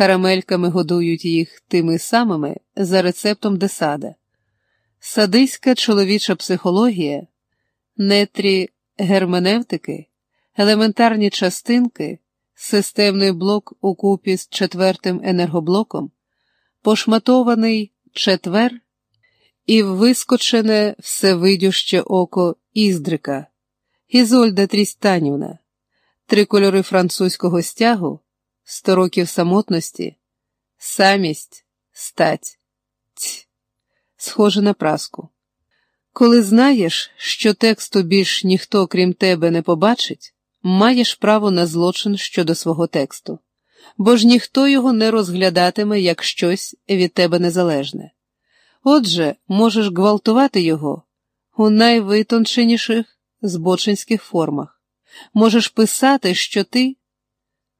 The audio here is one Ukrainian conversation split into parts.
карамельками годують їх тими самими за рецептом десада. Садиська чоловіча психологія, нетрі герменевтики, елементарні частинки, системний блок укупі з четвертим енергоблоком, пошматований четвер і вискочене всевидюще око Іздрика, Ізольда Трістанівна, три кольори французького стягу, сто років самотності, самість, стать, ць, схоже на праску. Коли знаєш, що тексту більш ніхто крім тебе не побачить, маєш право на злочин щодо свого тексту, бо ж ніхто його не розглядатиме як щось від тебе незалежне. Отже, можеш гвалтувати його у найвитонченіших збочинських формах, можеш писати, що ти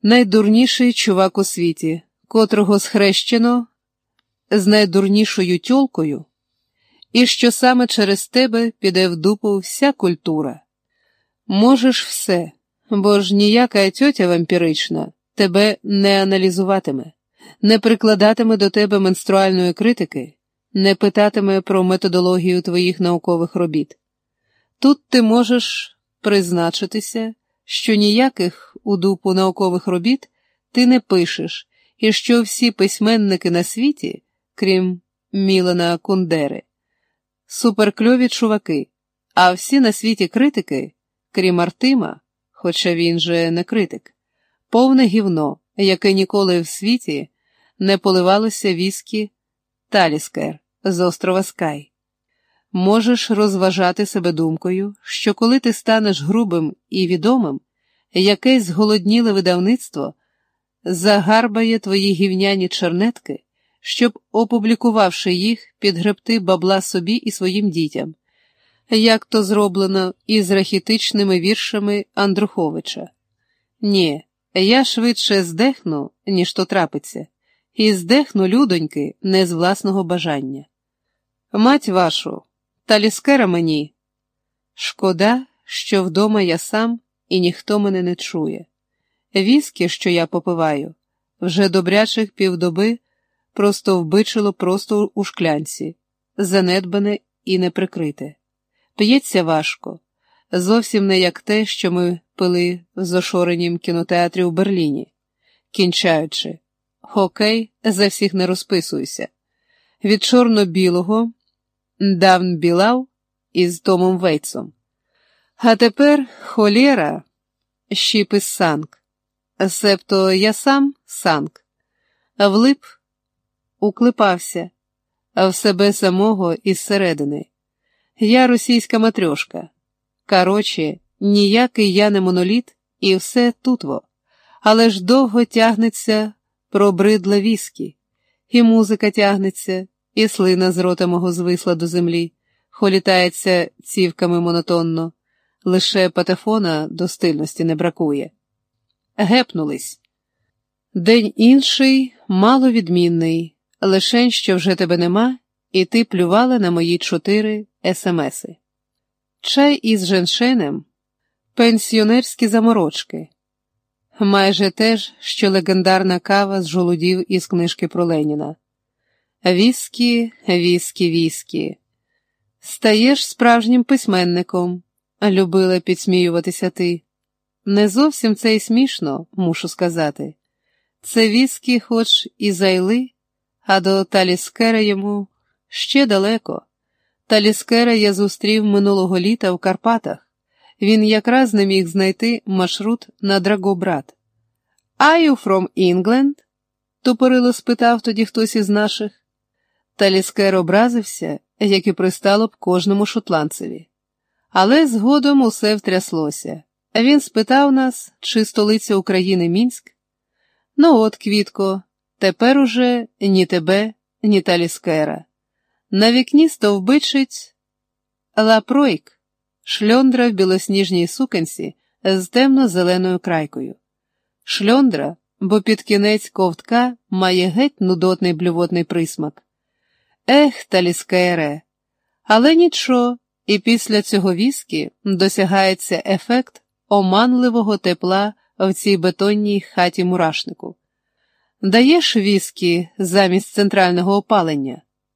найдурніший чувак у світі, котрого схрещено з найдурнішою тьолкою, і що саме через тебе піде в дупу вся культура. Можеш все, бо ж ніяка тьотя вампірична тебе не аналізуватиме, не прикладатиме до тебе менструальної критики, не питатиме про методологію твоїх наукових робіт. Тут ти можеш призначитися, що ніяких у дупу наукових робіт ти не пишеш, і що всі письменники на світі, крім Мілана Кундери, суперкльові чуваки, а всі на світі критики, крім Артима, хоча він же не критик, повне гівно, яке ніколи в світі не поливалося віскі Таліскер з острова Скай. Можеш розважати себе думкою, що коли ти станеш грубим і відомим, якесь зголодніле видавництво загарбає твої гівняні чернетки, щоб, опублікувавши їх, підгребти бабла собі і своїм дітям, як то зроблено із рахітичними віршами Андруховича. Ні, я швидше здехну, ніж то трапиться, і здехну, людоньки, не з власного бажання. Мать вашу, таліскера мені. Шкода, що вдома я сам і ніхто мене не чує. Віскі, що я попиваю, вже добрячих півдоби просто вбичило просто у шклянці, занедбане і неприкрите. П'ється важко, зовсім не як те, що ми пили в зошоренім кінотеатрі у Берліні, кінчаючи, хокей за всіх не розписуйся. Від чорно-білого давн білав із Томом Вейтсом. А тепер холєра щіпи санк, себто я сам санк, влип, уклипався, а в себе самого із середини. Я російська матрьошка. Короче, ніякий я не моноліт, і все тутво, але ж довго тягнеться пробридла віскі, і музика тягнеться, і слина з рота мого звисла до землі, холітається цівками монотонно, лише патефона до стильності не бракує. Гепнулись. День інший, маловідмінний, лишень, що вже тебе нема, і ти плювала на мої чотири есемеси. Чай із женшенем, пенсіонерські заморочки, майже теж, що легендарна кава з жолудів із книжки про Леніна. Віскі, віскі, віскі. Стаєш справжнім письменником, любила підсміюватися ти. Не зовсім це й смішно, мушу сказати. Це віскі, хоч і зайли, а до Таліскера йому ще далеко. Таліскера я зустрів минулого літа в Карпатах. Він якраз не міг знайти маршрут на Драгобрат. «Are you from England?» – тупорило спитав тоді хтось із наших. Таліскер образився, як і пристало б кожному шотландцеві. Але згодом усе втряслося. Він спитав нас, чи столиця України Мінськ. Ну от, Квітко, тепер уже ні тебе, ні Таліскера. На вікні стовбичить лапройк, шльондра в білосніжній сукенці з темно-зеленою крайкою. Шльондра, бо під кінець ковтка має геть нудотний блювотний присмак. Ех, таліскере, але нічого, і після цього віскі досягається ефект оманливого тепла в цій бетонній хаті мурашнику. Даєш віскі замість центрального опалення?